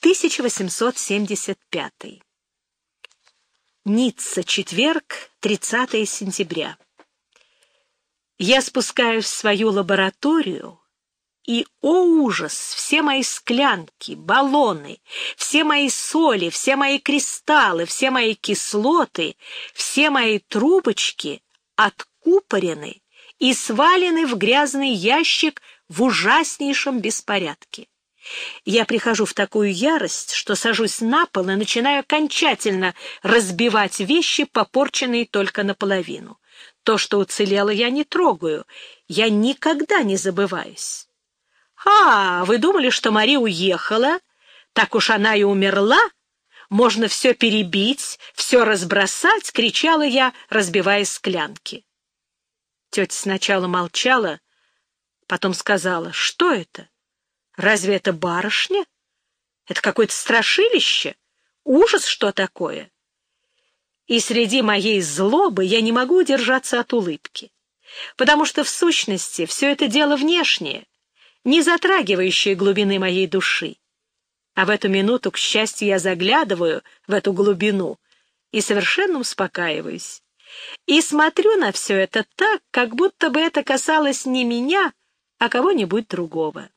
1875. Ницца, четверг, 30 сентября. Я спускаюсь в свою лабораторию, и, о ужас, все мои склянки, баллоны, все мои соли, все мои кристаллы, все мои кислоты, все мои трубочки откупорены и свалены в грязный ящик в ужаснейшем беспорядке. Я прихожу в такую ярость, что сажусь на пол и начинаю окончательно разбивать вещи, попорченные только наполовину. То, что уцелело, я не трогаю. Я никогда не забываюсь. «А, вы думали, что Мари уехала? Так уж она и умерла? Можно все перебить, все разбросать!» — кричала я, разбивая склянки. Тетя сначала молчала, потом сказала, «Что это? Разве это барышня? Это какое-то страшилище? Ужас, что такое?» И среди моей злобы я не могу удержаться от улыбки, потому что в сущности все это дело внешнее, не затрагивающее глубины моей души. А в эту минуту, к счастью, я заглядываю в эту глубину и совершенно успокаиваюсь. И смотрю на все это так, как будто бы это касалось не меня, а кого-нибудь другого.